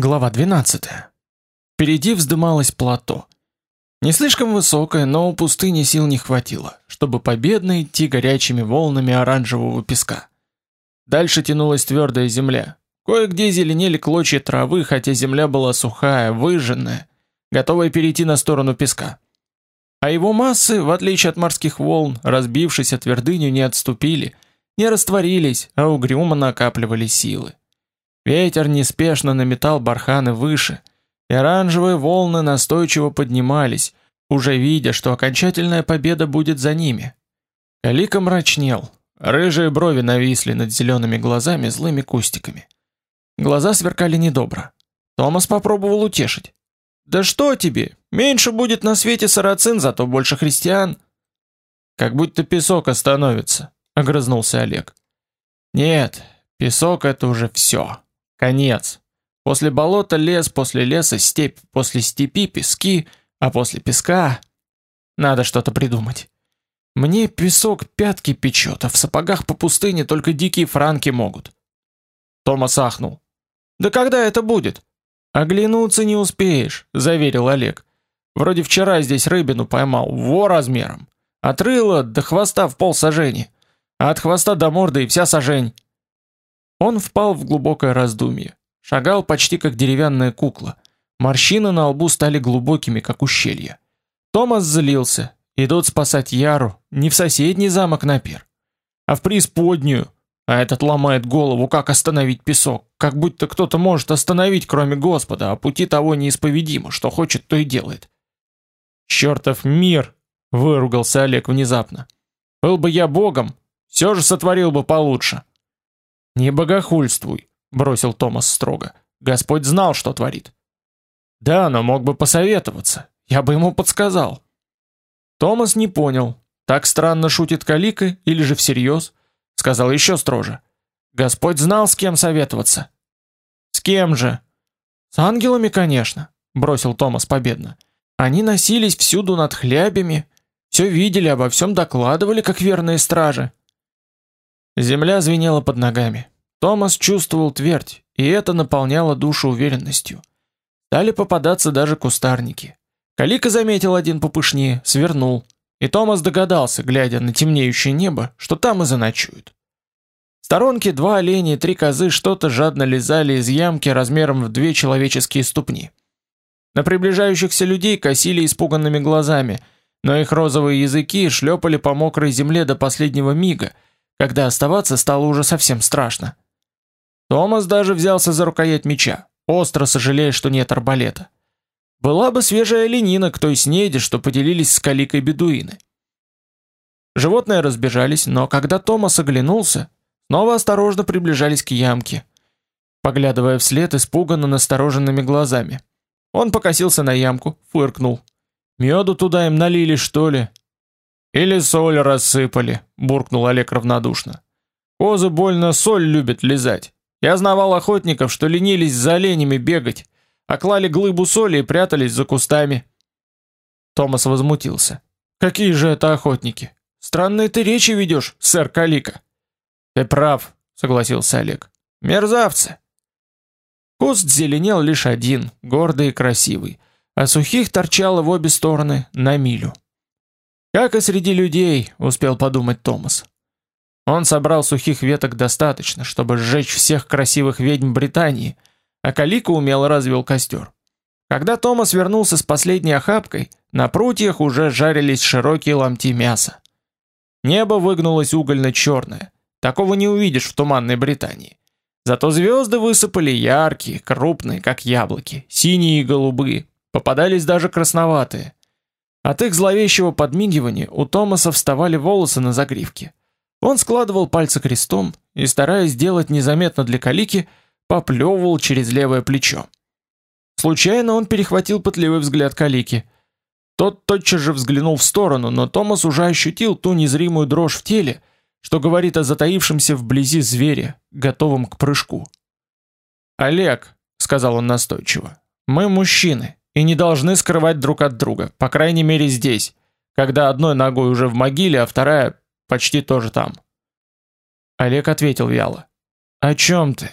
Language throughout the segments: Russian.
Глава 12. Впереди вздымалось плато. Не слишком высокое, но у пустыни сил не хватило, чтобы победно идти горячими волнами оранжевого песка. Дальше тянулась твердая земля. Кое-где зеленели клочья травы, хотя земля была сухая, выжженная, готовая перейти на сторону песка. А его массы, в отличие от морских волн, разбившись о твердыню, не отступили, не растворились, а угрюмо накапливали силы. Ветер неспешно наметал барханы выше, и оранжевые волны настойчиво поднимались, уже видя, что окончательная победа будет за ними. Калика мрачнел, рыжие брови нависли над зелеными глазами злыми кустиками. Глаза сверкали недобро. Томас попробовал утешить. «Да что тебе? Меньше будет на свете сарацин, зато больше христиан». «Как будто песок остановится», — огрызнулся Олег. «Нет, песок — это уже все. Конец. После болота лес, после леса степь, после степи пески, а после песка надо что-то придумать. Мне песок пятки печет, а в сапогах по пустыне только дикие франки могут. Томас ахнул. Да когда это будет? Оглянуться не успеешь, заверил Олег. Вроде вчера здесь рыбину поймал, во размером. От рыла до хвоста в пол сажени, а от хвоста до морды и вся сажень. Он впал в глубокое раздумье. Шагал почти как деревянная кукла. Морщины на лбу стали глубокими, как ущелья. Томас злился. Идут спасать Яру не в соседний замок Напир, а в преисподнюю. А этот ломает голову, как остановить песок, как будто кто-то может остановить, кроме Господа, а пути того неисповедимо, что хочет, то и делает. «Чертов мир!» — выругался Олег внезапно. «Был бы я богом, все же сотворил бы получше». Не богохульствуй, бросил Томас строго. Господь знал, что творит. Да, но мог бы посоветоваться. Я бы ему подсказал. Томас не понял, так странно шутит Калика или же всерьез, сказал еще строже. Господь знал, с кем советоваться. С кем же? С ангелами, конечно, бросил Томас победно. Они носились всюду над хлябями, все видели, обо всем докладывали, как верные стражи. Земля звенела под ногами. Томас чувствовал твердь, и это наполняло душу уверенностью. Стали попадаться даже кустарники. Калика заметил один попышнее, свернул, и Томас догадался, глядя на темнеющее небо, что там и заночуют. В сторонке два оленя и три козы что-то жадно лизали из ямки размером в две человеческие ступни. На приближающихся людей косили испуганными глазами, но их розовые языки шлепали по мокрой земле до последнего мига – когда оставаться стало уже совсем страшно. Томас даже взялся за рукоять меча, остро сожалея, что нет арбалета. Была бы свежая ленина к той снеди, что поделились с каликой бедуины. Животные разбежались, но когда Томас оглянулся, снова осторожно приближались к ямке, поглядывая вслед испуганно настороженными глазами. Он покосился на ямку, фыркнул. Меду туда им налили, что ли? Или соль рассыпали, буркнул Олег равнодушно. Козы больно соль любят лизать. Я знавал охотников, что ленились за оленями бегать, а клали глыбу соли и прятались за кустами. Томас возмутился. Какие же это охотники? Странные ты речи ведешь, сэр Калика. Ты прав, согласился Олег. Мерзавцы. Куст зеленел лишь один, гордый и красивый, а сухих торчало в обе стороны на милю. Как и среди людей, успел подумать Томас. Он собрал сухих веток достаточно, чтобы сжечь всех красивых ведьм Британии, а Калика умело развел костер. Когда Томас вернулся с последней охапкой, на прутьях уже жарились широкие ломти мяса. Небо выгнулось угольно-черное. Такого не увидишь в туманной Британии. Зато звезды высыпали яркие, крупные, как яблоки, синие и голубые. Попадались даже красноватые. От их зловещего подмигивания у Томаса вставали волосы на загривке. Он складывал пальцы крестом и, стараясь сделать незаметно для Калики, поплевывал через левое плечо. Случайно он перехватил пытливый взгляд Калики. Тот тотчас же взглянул в сторону, но Томас уже ощутил ту незримую дрожь в теле, что говорит о затаившемся вблизи звере, готовом к прыжку. «Олег», — сказал он настойчиво, — «мы мужчины и не должны скрывать друг от друга, по крайней мере здесь, когда одной ногой уже в могиле, а вторая почти тоже там. Олег ответил вяло. О чем ты?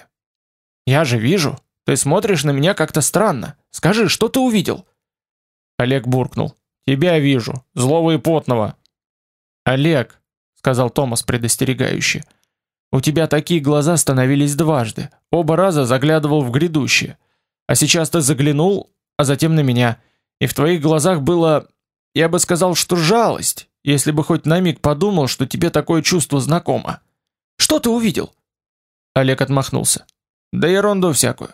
Я же вижу, Ты смотришь на меня как-то странно. Скажи, что ты увидел?» Олег буркнул. «Тебя вижу, злого и потного». «Олег», — сказал Томас предостерегающе, — «у тебя такие глаза становились дважды. Оба раза заглядывал в грядущее. А сейчас ты заглянул, а затем на меня. И в твоих глазах было, я бы сказал, что жалость, если бы хоть на миг подумал, что тебе такое чувство знакомо. Что ты увидел?» Олег отмахнулся. «Да ерунду всякую».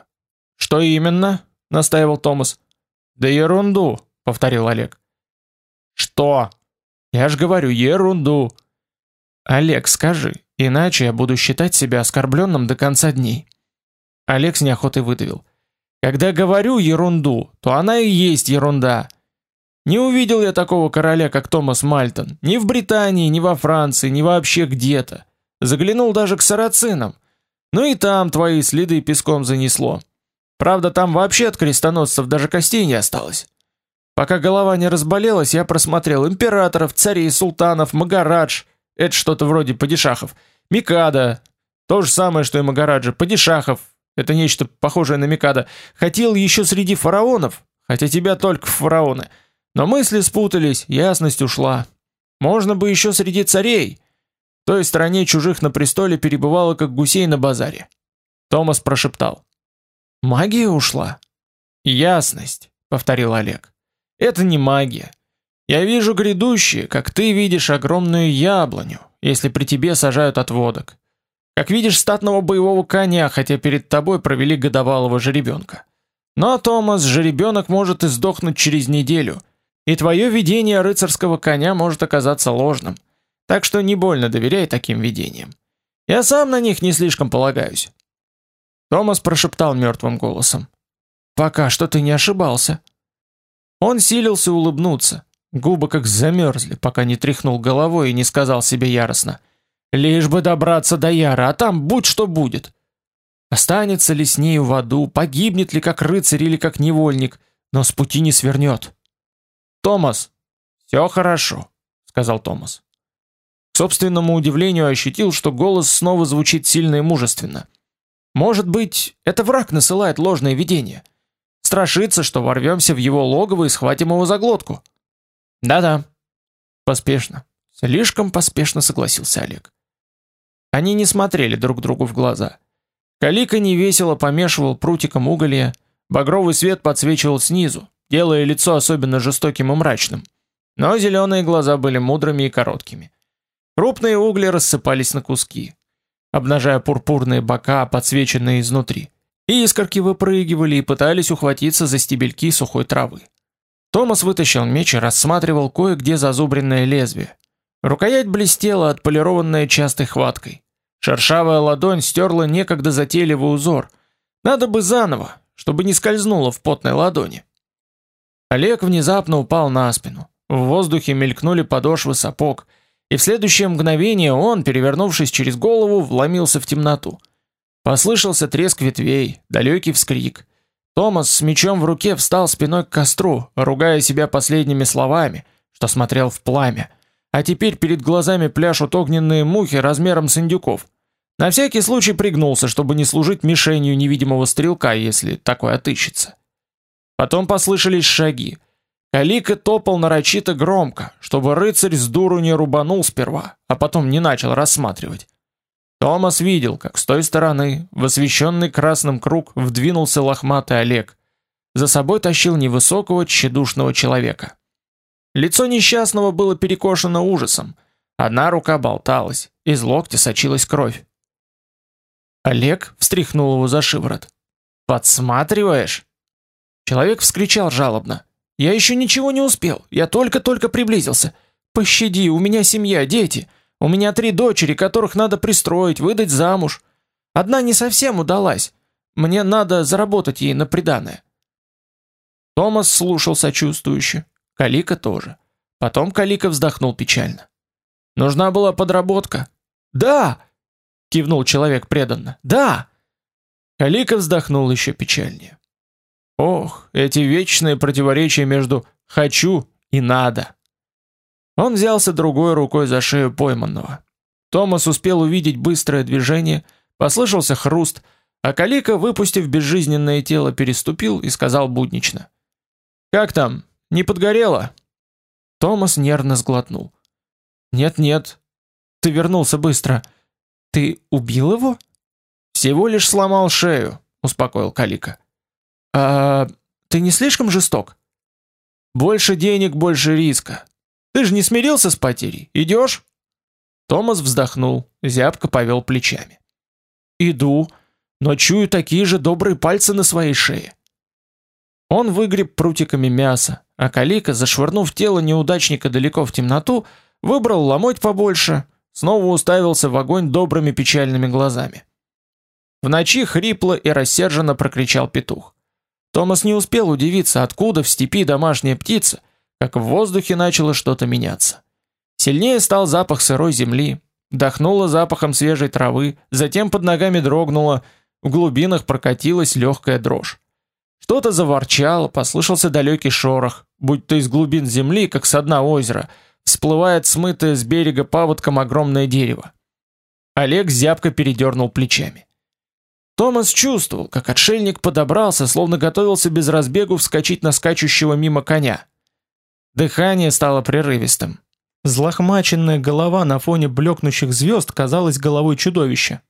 «Что именно?» — настаивал Томас. «Да ерунду», — повторил Олег. «Что?» «Я ж говорю, ерунду». «Олег, скажи, иначе я буду считать себя оскорбленным до конца дней». Олег с неохотой выдавил. «Когда говорю ерунду, то она и есть ерунда». Не увидел я такого короля, как Томас Мальтон, ни в Британии, ни во Франции, ни вообще где-то. Заглянул даже к сарацинам. Ну и там твои следы песком занесло. Правда, там вообще от крестоносцев даже костей не осталось. Пока голова не разболелась, я просмотрел императоров, царей, султанов, магарадж, это что-то вроде падишахов, Микада, то же самое, что и магараджи, падишахов, это нечто похожее на Микада, хотел еще среди фараонов, хотя тебя только фараоны, но мысли спутались, ясность ушла. Можно бы еще среди царей. В той стране чужих на престоле перебывало, как гусей на базаре. Томас прошептал. Магия ушла? Ясность, повторил Олег. Это не магия. Я вижу грядущее, как ты видишь огромную яблоню, если при тебе сажают отводок. Как видишь статного боевого коня, хотя перед тобой провели годовалого жеребенка. Но, Томас, жеребенок может и сдохнуть через неделю, и твое видение рыцарского коня может оказаться ложным. Так что не больно доверяй таким видениям. Я сам на них не слишком полагаюсь. Томас прошептал мертвым голосом. «Пока что ты не ошибался». Он силился улыбнуться. Губы как замерзли, пока не тряхнул головой и не сказал себе яростно. «Лишь бы добраться до Яра, а там будь что будет». Останется ли с нею в аду, погибнет ли как рыцарь или как невольник, но с пути не свернет. «Томас!» «Все хорошо», — сказал Томас. К собственному удивлению ощутил, что голос снова звучит сильно и мужественно. Может быть, это враг насылает ложные видения. Страшится, что ворвемся в его логово и схватим его за глотку. Да-да. Поспешно. Слишком поспешно согласился Олег. Они не смотрели друг другу в глаза. Калика невесело помешивал прутиком уголья, багровый свет подсвечивал снизу, делая лицо особенно жестоким и мрачным. Но зеленые глаза были мудрыми и короткими. Крупные угли рассыпались на куски обнажая пурпурные бока, подсвеченные изнутри. И искорки выпрыгивали и пытались ухватиться за стебельки сухой травы. Томас вытащил меч и рассматривал кое-где зазубренное лезвие. Рукоять блестела, отполированная частой хваткой. Шершавая ладонь стерла некогда затейливый узор. Надо бы заново, чтобы не скользнуло в потной ладони. Олег внезапно упал на спину. В воздухе мелькнули подошвы сапог – и в следующее мгновение он, перевернувшись через голову, вломился в темноту. Послышался треск ветвей, далекий вскрик. Томас с мечом в руке встал спиной к костру, ругая себя последними словами, что смотрел в пламя. А теперь перед глазами пляшут огненные мухи размером с индюков. На всякий случай пригнулся, чтобы не служить мишенью невидимого стрелка, если такой отыщется. Потом послышались шаги. Калика топал нарочито громко, чтобы рыцарь с дуру не рубанул сперва, а потом не начал рассматривать. Томас видел, как с той стороны, в освещенный красным круг, вдвинулся лохматый Олег. За собой тащил невысокого тщедушного человека. Лицо несчастного было перекошено ужасом. Одна рука болталась, из локтя сочилась кровь. Олег встряхнул его за шиворот. «Подсматриваешь?» Человек вскричал жалобно. Я еще ничего не успел. Я только-только приблизился. Пощади, у меня семья, дети. У меня три дочери, которых надо пристроить, выдать замуж. Одна не совсем удалась. Мне надо заработать ей на приданое. Томас слушал сочувствующе. Калика тоже. Потом Калика вздохнул печально. Нужна была подработка. Да, кивнул человек преданно. Да. Калика вздохнул еще печальнее. Ох, эти вечные противоречия между «хочу» и «надо». Он взялся другой рукой за шею пойманного. Томас успел увидеть быстрое движение, послышался хруст, А Калика, выпустив безжизненное тело, переступил и сказал буднично: "Как там? Не подгорело?" Томас нервно сглотнул. "Нет-нет. Ты вернулся быстро. Ты убил его?" "Всего лишь сломал шею", успокоил Калика. "А ты не слишком жесток?" "Больше денег, больше риска. Ты же не смирился с потерей. Идешь?» Томас вздохнул, зябко повел плечами. "Иду, но чую такие же добрые пальцы на своей шее". Он выгреб прутиками мясо, а Калика, зашвырнув тело неудачника далеко в темноту, выбрал ломоть побольше, снова уставился в огонь добрыми печальными глазами. В ночи хрипло и рассерженно прокричал петух. Томас не успел удивиться, откуда в степи домашняя птица, как в воздухе начало что-то меняться. Сильнее стал запах сырой земли, дохнуло запахом свежей травы, затем под ногами дрогнуло, в глубинах прокатилась легкая дрожь. Что-то заворчало, послышался далекий шорох, будь то из глубин земли, как с дна озера, всплывает смытое с берега паводком огромное дерево. Олег зябко передернул плечами. Томас чувствовал, как отшельник подобрался, словно готовился без разбегу вскочить на скачущего мимо коня. Дыхание стало прерывистым. Злохмаченная голова на фоне блекнущих звезд казалась головой чудовища.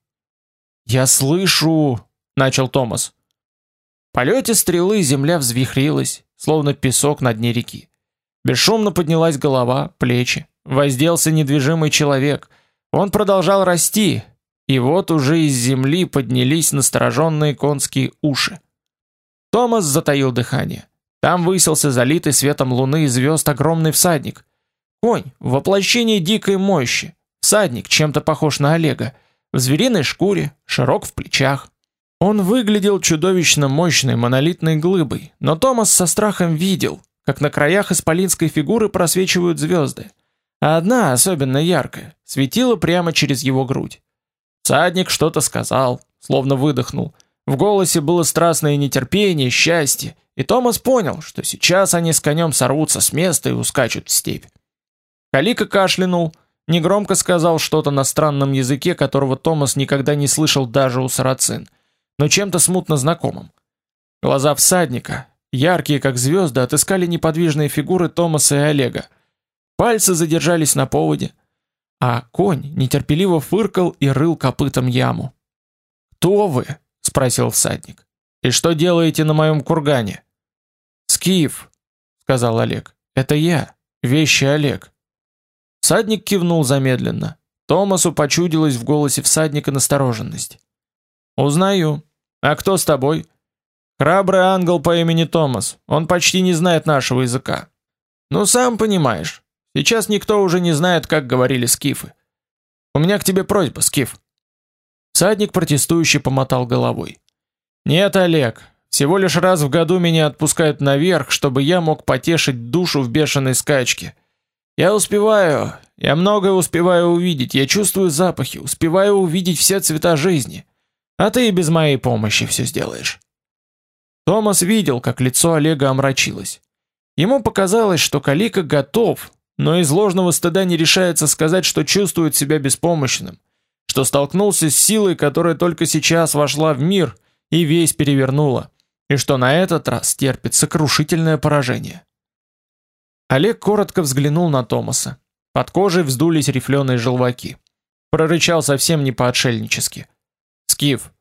"Я слышу", начал Томас полете стрелы земля взвихрилась, словно песок на дне реки. Бесшумно поднялась голова, плечи. Возделся недвижимый человек. Он продолжал расти, и вот уже из земли поднялись настороженные конские уши. Томас затаил дыхание. Там высился залитый светом луны и звезд огромный всадник. Конь, воплощение дикой мощи. Всадник, чем-то похож на Олега. В звериной шкуре, широк в плечах. Он выглядел чудовищно мощной монолитной глыбой, но Томас со страхом видел, как на краях исполинской фигуры просвечивают звезды, а одна, особенно яркая, светила прямо через его грудь. Садник что-то сказал, словно выдохнул. В голосе было страстное нетерпение, счастье, и Томас понял, что сейчас они с конем сорвутся с места и ускачут в степь. Калика кашлянул, негромко сказал что-то на странном языке, которого Томас никогда не слышал даже у сарацин – но чем-то смутно знакомым. Глаза всадника, яркие как звезды, отыскали неподвижные фигуры Томаса и Олега. Пальцы задержались на поводе, а конь нетерпеливо фыркал и рыл копытом яму. "Кто вы?" спросил всадник. "И что делаете на моем кургане?" "Скиф", сказал Олег. "Это я, вещи Олег". Всадник кивнул замедленно. Томасу почудилась в голосе всадника настороженность. Узнаю. А кто с тобой? Храбрый ангел по имени Томас. Он почти не знает нашего языка. Ну сам понимаешь. Сейчас никто уже не знает, как говорили скифы. У меня к тебе просьба, скиф. Садник протестующе помотал головой. Нет, Олег, всего лишь раз в году меня отпускают наверх, чтобы я мог потешить душу в бешеной скачке. Я успеваю, я многое успеваю увидеть, я чувствую запахи, успеваю увидеть все цвета жизни. А ты и без моей помощи все сделаешь. Томас видел, как лицо Олега омрачилось. Ему показалось, что Калика готов, но из ложного стыда не решается сказать, что чувствует себя беспомощным, что столкнулся с силой, которая только сейчас вошла в мир и весь перевернула, и что на этот раз терпит сокрушительное поражение. Олег коротко взглянул на Томаса. Под кожей вздулись рифленые желваки. Прорычал совсем не по-отшельнически. Скиф,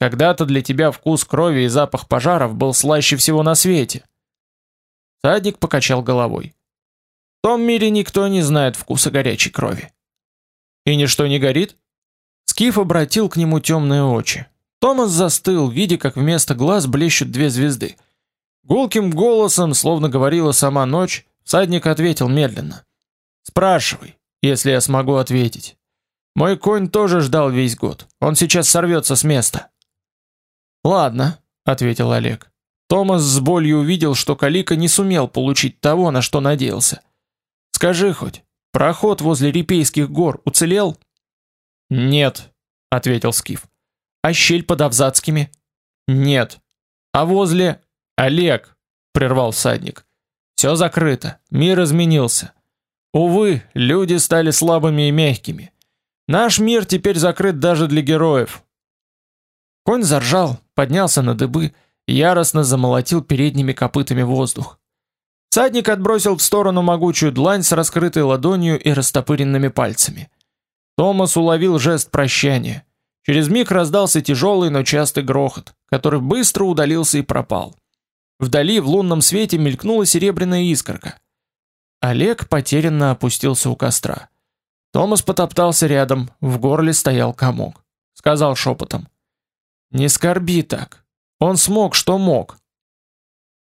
когда-то для тебя вкус крови и запах пожаров был слаще всего на свете. Садник покачал головой. Том мире никто не знает вкуса горячей крови. И ничто не горит? Скиф обратил к нему темные очи. Томас застыл, видя, как вместо глаз блещут две звезды. Гулким голосом, словно говорила сама ночь, садник ответил медленно: "Спрашивай, если я смогу ответить. Мой конь тоже ждал весь год. Он сейчас сорвется с места". Ладно, ответил Олег. Томас с болью увидел, что Калика не сумел получить того, на что надеялся. Скажи хоть, проход возле Репейских гор уцелел? Нет, ответил Скиф. А щель под Авзацкими? Нет. А возле Олег, прервал всадник. Все закрыто, мир изменился. Увы, люди стали слабыми и мягкими. Наш мир теперь закрыт даже для героев. Конь заржал, поднялся на дыбы, яростно замолотил передними копытами воздух. Садник отбросил в сторону могучую длань с раскрытой ладонью и растопыренными пальцами. Томас уловил жест прощания. Через миг раздался тяжелый, но частый грохот, который быстро удалился и пропал. Вдали в лунном свете мелькнула серебряная искорка. Олег потерянно опустился у костра. Томас потоптался рядом, в горле стоял комок. Сказал шепотом: "Не скорби так. Он смог, что мог".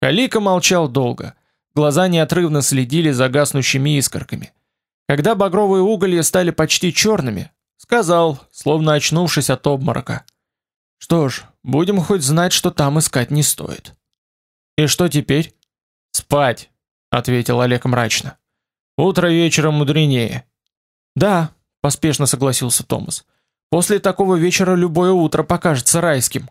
Калика молчал долго. Глаза неотрывно следили за гаснущими искорками. Когда багровые уголья стали почти черными, Сказал, словно очнувшись от обморока. Что ж, будем хоть знать, что там искать не стоит. И что теперь? Спать, ответил Олег мрачно. Утро вечером мудренее. Да, поспешно согласился Томас. После такого вечера любое утро покажется райским.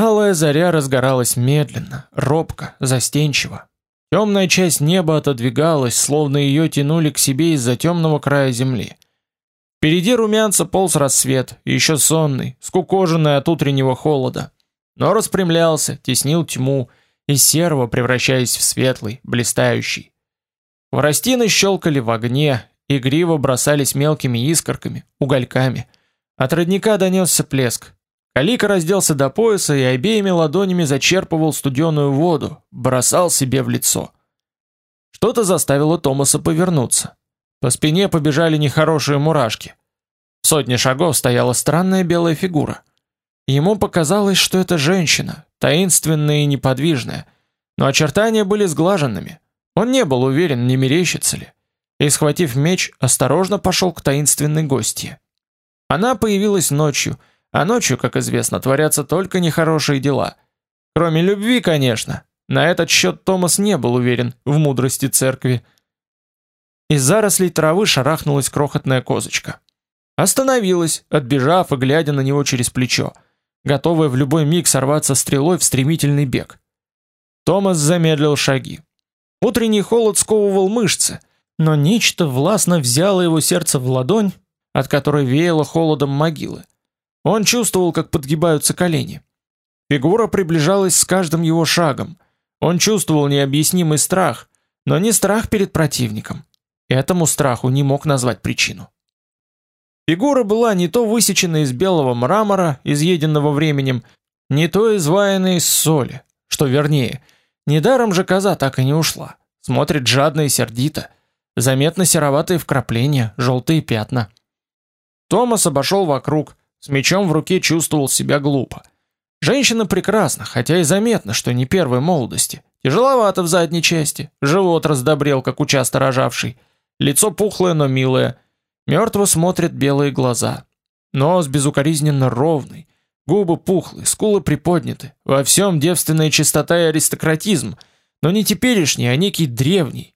Алая заря разгоралась медленно, робко, застенчиво. Темная часть неба отодвигалась, словно ее тянули к себе из-за темного края земли. Впереди румянца полз рассвет, еще сонный, скукоженный от утреннего холода. Но распрямлялся, теснил тьму, из серого превращаясь в светлый, блистающий. Хворостины щелкали в огне, игриво бросались мелкими искорками, угольками. От родника донесся плеск. Калика разделся до пояса и обеими ладонями зачерпывал студеную воду, бросал себе в лицо. Что-то заставило Томаса повернуться. По спине побежали нехорошие мурашки. В сотне шагов стояла странная белая фигура. Ему показалось, что это женщина, таинственная и неподвижная, но очертания были сглаженными. Он не был уверен, не мерещится ли. И схватив меч, осторожно пошел к таинственной гостье. Она появилась ночью, а ночью, как известно, творятся только нехорошие дела. Кроме любви, конечно. На этот счет Томас не был уверен в мудрости церкви. Из зарослей травы шарахнулась крохотная козочка. Остановилась, отбежав и глядя на него через плечо, готовая в любой миг сорваться стрелой в стремительный бег. Томас замедлил шаги. Утренний холод сковывал мышцы, но нечто властно взяло его сердце в ладонь, от которой веяло холодом могилы. Он чувствовал, как подгибаются колени. Фигура приближалась с каждым его шагом. Он чувствовал необъяснимый страх, но не страх перед противником, Этому страху не мог назвать причину. Фигура была не то высечена из белого мрамора, изъеденного временем, не то изваяна из соли, что вернее. Недаром же коза так и не ушла. Смотрит жадно и сердито. Заметно сероватые вкрапления, желтые пятна. Томас обошел вокруг, с мечом в руке чувствовал себя глупо. Женщина прекрасна, хотя и заметно, что не первой молодости. Тяжеловато в задней части, живот раздобрел, как у часто рожавший. Лицо пухлое, но милое. Мертво смотрят белые глаза. Нос безукоризненно ровный. Губы пухлые, скулы приподняты. Во всем девственная чистота и аристократизм. Но не теперешний, а некий древний.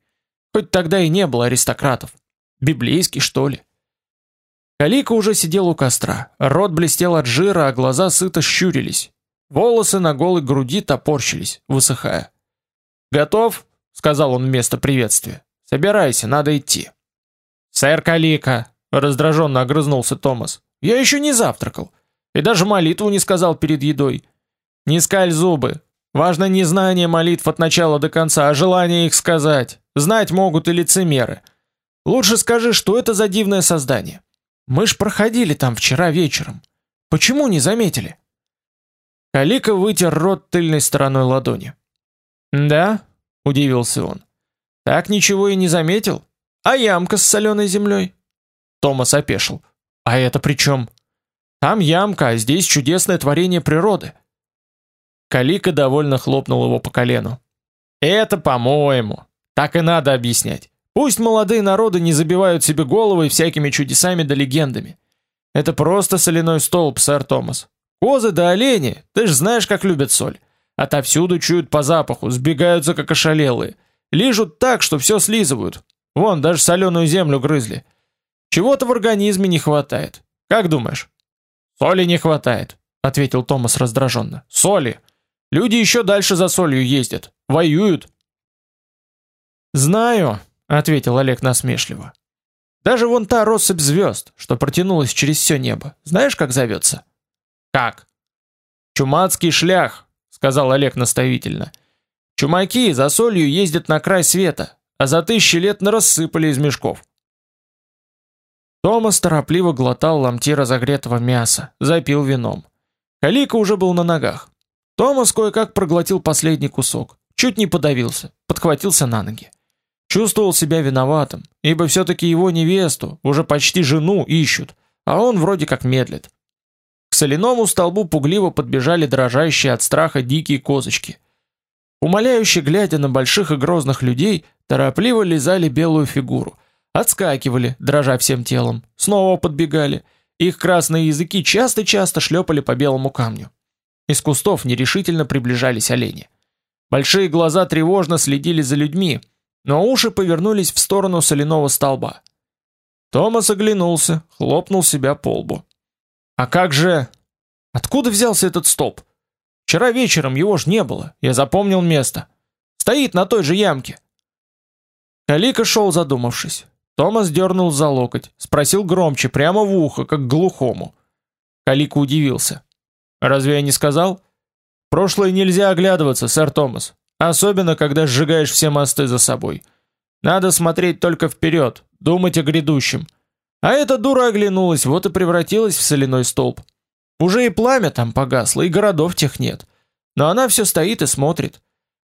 Хоть тогда и не было аристократов. Библейский, что ли? Калика уже сидел у костра. Рот блестел от жира, а глаза сыто щурились. Волосы на голой груди топорщились, высыхая. «Готов?» — сказал он вместо приветствия. Собирайся, надо идти. Сэр Калика, раздраженно огрызнулся Томас. Я еще не завтракал и даже молитву не сказал перед едой. Не скаль зубы. Важно не знание молитв от начала до конца, а желание их сказать. Знать могут и лицемеры. Лучше скажи, что это за дивное создание. Мы ж проходили там вчера вечером. Почему не заметили? Калика вытер рот тыльной стороной ладони. "Да?" удивился он. Так ничего и не заметил? А ямка с соленой землей?» Томас опешил. «А это при чем?» «Там ямка, а здесь чудесное творение природы». Калика довольно хлопнул его по колену. «Это по-моему. Так и надо объяснять. Пусть молодые народы не забивают себе головы всякими чудесами да легендами. Это просто соляной столб, сэр Томас. Козы да олени, ты ж знаешь, как любят соль. Отовсюду чуют по запаху, сбегаются как ошалелые. Лижут так, что все слизывают. Вон, даже соленую землю грызли. Чего-то в организме не хватает. Как думаешь? Соли не хватает, ответил Томас раздраженно. Соли. Люди еще дальше за солью ездят, воюют. Знаю, ответил Олег насмешливо. Даже вон та россыпь звезд, что протянулась через все небо. Знаешь, как зовется? Как? Чумацкий шлях, сказал Олег наставительно. Чумаки за солью ездят на край света, а за тысячи лет на рассыпали из мешков. Томас торопливо глотал ломти разогретого мяса, запил вином. Калика уже был на ногах. Томас кое-как проглотил последний кусок, чуть не подавился, подхватился на ноги. Чувствовал себя виноватым, ибо все-таки его невесту, уже почти жену, ищут, а он вроде как медлит. К соляному столбу пугливо подбежали дрожащие от страха дикие козочки. Умоляюще глядя на больших и грозных людей, торопливо лизали белую фигуру, отскакивали, дрожа всем телом, снова подбегали. Их красные языки часто-часто шлепали по белому камню. Из кустов нерешительно приближались олени. Большие глаза тревожно следили за людьми, но уши повернулись в сторону соляного столба. Томас оглянулся, хлопнул себя по лбу. А как же... Откуда взялся этот столб? Вчера вечером его ж не было, я запомнил место. Стоит на той же ямке. Калика шел задумавшись. Томас дернул за локоть, спросил громче, прямо в ухо, как глухому. Калика удивился. «Разве я не сказал?» «Прошлое нельзя оглядываться, сэр Томас, особенно когда сжигаешь все мосты за собой. Надо смотреть только вперед, думать о грядущем. А эта дура оглянулась, вот и превратилась в соляной столб. Уже и пламя там погасло, и городов тех нет. Но она все стоит и смотрит.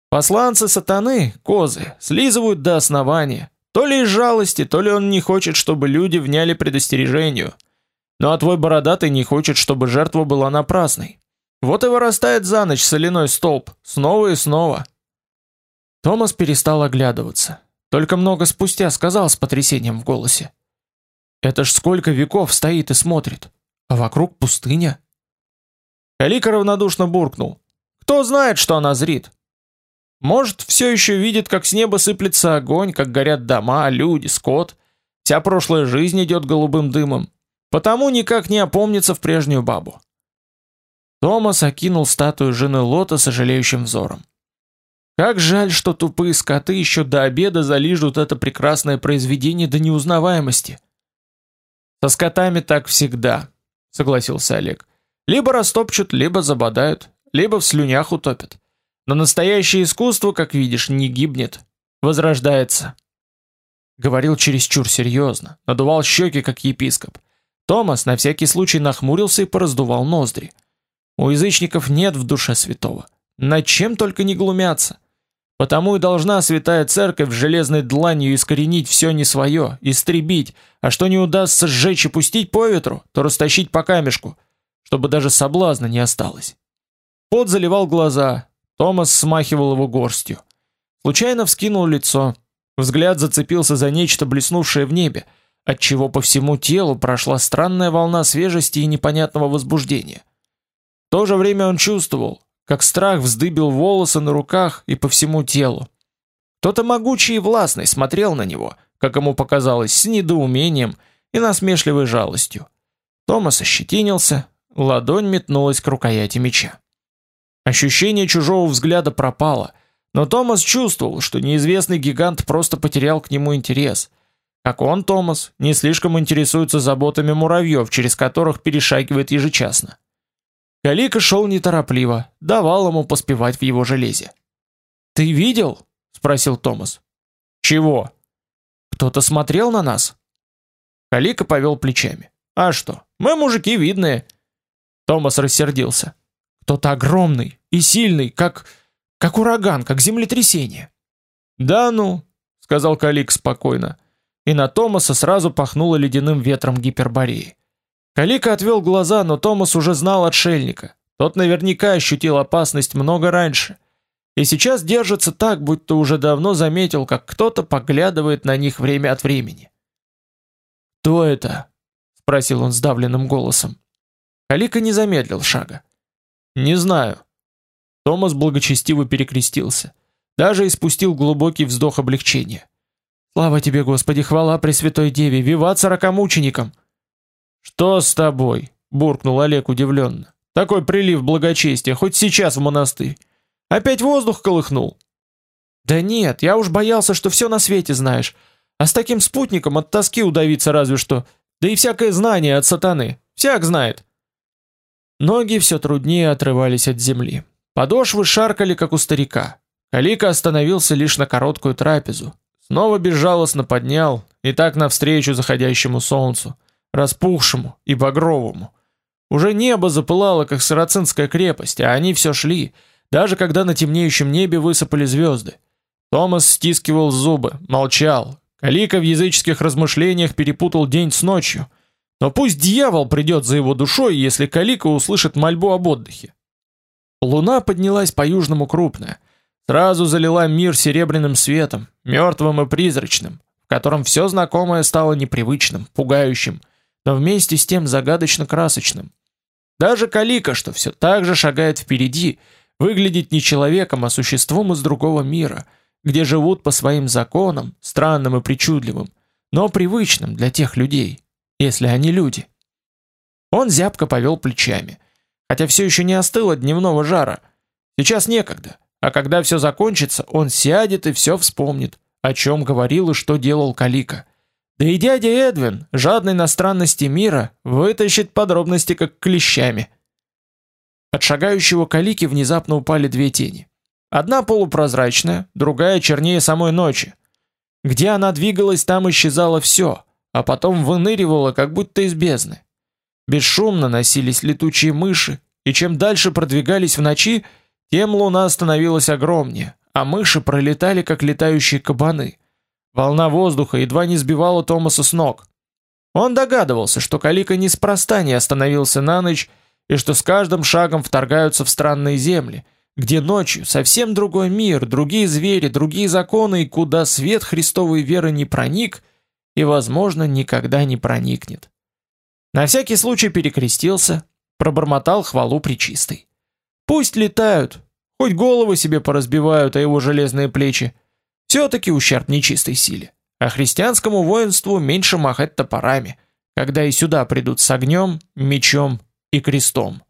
Посланцы сатаны, козы, слизывают до основания, то ли из жалости, то ли он не хочет, чтобы люди вняли предостережению. Ну а твой бородатый не хочет, чтобы жертва была напрасной. Вот и вырастает за ночь соляной столб, снова и снова. Томас перестал оглядываться. Только много спустя сказал с потрясением в голосе. Это ж сколько веков стоит и смотрит, а вокруг пустыня. Калика равнодушно буркнул. Кто знает, что она зрит? Может, все еще видит, как с неба сыплется огонь, как горят дома, люди, скот. Вся прошлая жизнь идет голубым дымом. Потому никак не опомнится в прежнюю бабу. Томас окинул статую жены Лота сожалеющим взором. Как жаль, что тупые скоты еще до обеда залижут это прекрасное произведение до неузнаваемости. Со скотами так всегда, согласился Олег. Либо растопчут, либо забодают, либо в слюнях утопят. Но настоящее искусство, как видишь, не гибнет, возрождается. Говорил чересчур серьезно, надувал щеки, как епископ. Томас на всякий случай нахмурился и пораздувал ноздри. У язычников нет в душе святого. Над чем только не глумятся. Потому и должна святая церковь железной дланью искоренить все не свое, истребить, а что не удастся сжечь и пустить по ветру, то растащить по камешку, чтобы даже соблазна не осталось. Пот заливал глаза, Томас смахивал его горстью. Случайно вскинул лицо. Взгляд зацепился за нечто блеснувшее в небе, от чего по всему телу прошла странная волна свежести и непонятного возбуждения. В то же время он чувствовал, как страх вздыбил волосы на руках и по всему телу. Кто-то могучий и властный смотрел на него, как ему показалось, с недоумением и насмешливой жалостью. Томас ощетинился, ладонь метнулась к рукояти меча. Ощущение чужого взгляда пропало, но Томас чувствовал, что неизвестный гигант просто потерял к нему интерес. Как он, Томас, не слишком интересуется заботами муравьев, через которых перешагивает ежечасно. Калика шел неторопливо, давал ему поспевать в его железе. «Ты видел?» — спросил Томас. «Чего?» «Кто-то смотрел на нас?» Калика повел плечами. «А что, мы мужики видные». Томас рассердился. Кто-то огромный и сильный, как как ураган, как землетрясение. Да ну, сказал Калик спокойно. И на Томаса сразу пахнуло ледяным ветром гипербореи. Калика отвел глаза, но Томас уже знал отшельника. Тот наверняка ощутил опасность много раньше. И сейчас держится так, будто уже давно заметил, как кто-то поглядывает на них время от времени. «Кто это?» — спросил он сдавленным голосом. Калика не замедлил шага. Не знаю. Томас благочестиво перекрестился, даже испустил глубокий вздох облегчения. Слава тебе, Господи, хвала Пресвятой Деве, виват сорокомученикам. Что с тобой? буркнул Олег удивленно. Такой прилив благочестия, хоть сейчас в монастырь. Опять воздух колыхнул. Да нет, я уж боялся, что все на свете знаешь. А с таким спутником от тоски удавиться разве что. Да и всякое знание от сатаны. Всяк знает. Ноги все труднее отрывались от земли. Подошвы шаркали, как у старика. Калика остановился лишь на короткую трапезу. Снова безжалостно поднял, и так навстречу заходящему солнцу, распухшему и багровому. Уже небо запылало, как сарацинская крепость, а они все шли, даже когда на темнеющем небе высыпали звезды. Томас стискивал зубы, молчал. Калика в языческих размышлениях перепутал день с ночью. Но пусть дьявол придет за его душой, если Калика услышит мольбу об отдыхе. Луна поднялась по-южному крупная, сразу залила мир серебряным светом, мертвым и призрачным, в котором все знакомое стало непривычным, пугающим, но вместе с тем загадочно красочным. Даже Калика, что все так же шагает впереди, выглядит не человеком, а существом из другого мира — где живут по своим законам, странным и причудливым, но привычным для тех людей, если они люди. Он зябко повел плечами, хотя все еще не остыло дневного жара. Сейчас некогда, а когда все закончится, он сядет и все вспомнит, о чем говорил и что делал Калика. Да и дядя Эдвин, жадный на странности мира, вытащит подробности как клещами. От шагающего Калики внезапно упали две тени. Одна полупрозрачная, другая чернее самой ночи. Где она двигалась, там исчезало все, а потом выныривало, как будто из бездны. Бесшумно носились летучие мыши, и чем дальше продвигались в ночи, тем луна становилась огромнее, а мыши пролетали, как летающие кабаны. Волна воздуха едва не сбивала Томаса с ног. Он догадывался, что Калика неспроста не остановился на ночь, и что с каждым шагом вторгаются в странные земли, где ночью совсем другой мир, другие звери, другие законы, и куда свет Христовой веры не проник и, возможно, никогда не проникнет. На всякий случай перекрестился, пробормотал хвалу причистой. Пусть летают, хоть головы себе поразбивают о его железные плечи. Все-таки ущерб нечистой силе. А христианскому воинству меньше махать топорами, когда и сюда придут с огнем, мечом и крестом.